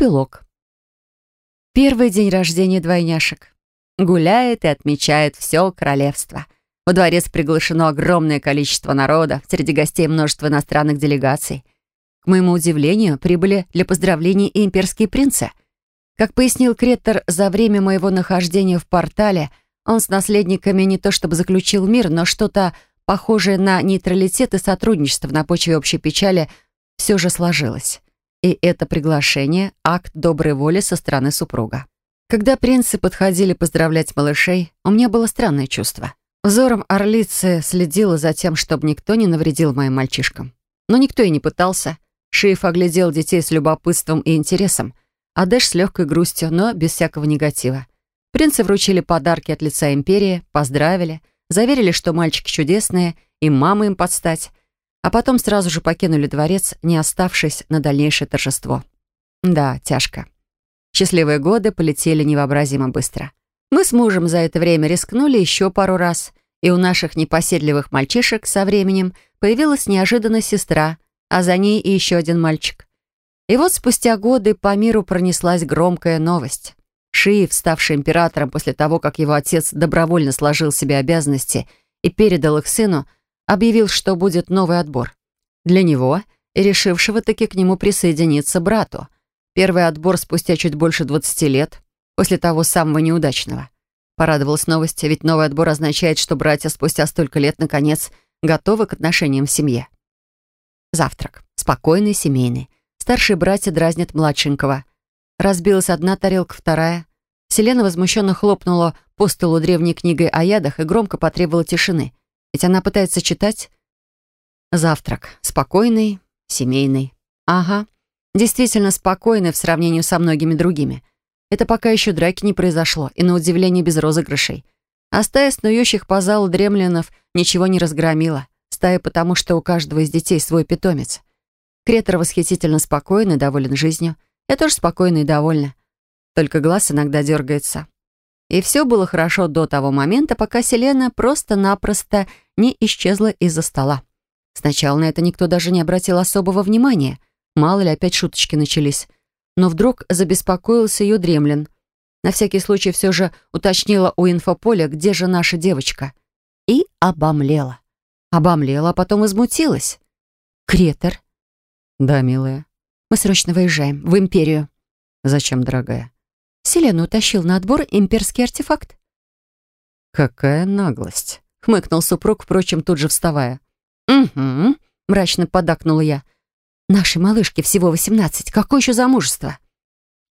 Эпилог. Первый день рождения двойняшек. Гуляет и отмечает все королевство. Во дворец приглашено огромное количество народа, среди гостей множество иностранных делегаций. К моему удивлению, прибыли для поздравлений и имперские принцы. Как пояснил Кретор, за время моего нахождения в портале он с наследниками не то чтобы заключил мир, но что-то похожее на нейтралитет и сотрудничество на почве общей печали все же сложилось. И это приглашение — акт доброй воли со стороны супруга. Когда принцы подходили поздравлять малышей, у меня было странное чувство. Взором орлицы следила за тем, чтобы никто не навредил моим мальчишкам. Но никто и не пытался. Шиев оглядел детей с любопытством и интересом, а Дэш с легкой грустью, но без всякого негатива. Принцы вручили подарки от лица империи, поздравили, заверили, что мальчики чудесные, и мама им подстать, а потом сразу же покинули дворец, не оставшись на дальнейшее торжество. Да, тяжко. Счастливые годы полетели невообразимо быстро. Мы с мужем за это время рискнули еще пару раз, и у наших непоседливых мальчишек со временем появилась неожиданно сестра, а за ней и еще один мальчик. И вот спустя годы по миру пронеслась громкая новость. Шиев, ставший императором после того, как его отец добровольно сложил себе обязанности и передал их сыну, объявил, что будет новый отбор. Для него и решившего таки к нему присоединиться брату. Первый отбор спустя чуть больше 20 лет, после того самого неудачного. Порадовалась новость, ведь новый отбор означает, что братья спустя столько лет, наконец, готовы к отношениям в семье. Завтрак. Спокойный, семейный. Старшие братья дразнят младшенького. Разбилась одна тарелка, вторая. Селена возмущенно хлопнула по столу древней книгой о ядах и громко потребовала тишины. Ведь она пытается читать. Завтрак. Спокойный, семейный. Ага. Действительно спокойный в сравнении со многими другими. Это пока еще драки не произошло, и на удивление без розыгрышей. А стая снующих по залу дремлинов ничего не разгромила. Стая потому, что у каждого из детей свой питомец. Кретор восхитительно спокойный, доволен жизнью. Я тоже спокойна и довольна. Только глаз иногда дергается. И все было хорошо до того момента, пока Селена просто-напросто не исчезла из-за стола. Сначала на это никто даже не обратил особого внимания. Мало ли, опять шуточки начались. Но вдруг забеспокоился ее дремлин. На всякий случай все же уточнила у инфополя, где же наша девочка. И обомлела. Обомлела, а потом возмутилась. «Кретер?» «Да, милая». «Мы срочно выезжаем. В Империю». «Зачем, дорогая?» Селену утащил на отбор имперский артефакт. «Какая наглость!» — хмыкнул супруг, впрочем, тут же вставая. «Угу», — мрачно подакнула я. «Нашей малышке всего восемнадцать. Какое еще замужество?»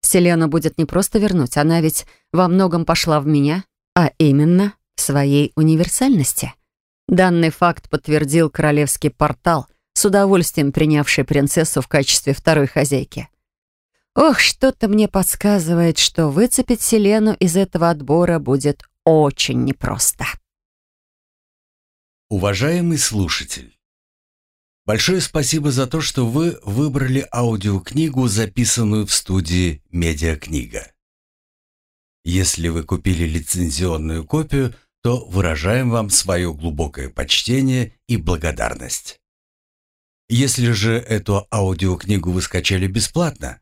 Селену будет не просто вернуть, она ведь во многом пошла в меня, а именно в своей универсальности. Данный факт подтвердил королевский портал, с удовольствием принявший принцессу в качестве второй хозяйки. Ох, что-то мне подсказывает, что выцепить Селену из этого отбора будет очень непросто. Уважаемый слушатель, большое спасибо за то, что вы выбрали аудиокнигу, записанную в студии «Медиакнига». Если вы купили лицензионную копию, то выражаем вам свое глубокое почтение и благодарность. Если же эту аудиокнигу вы скачали бесплатно,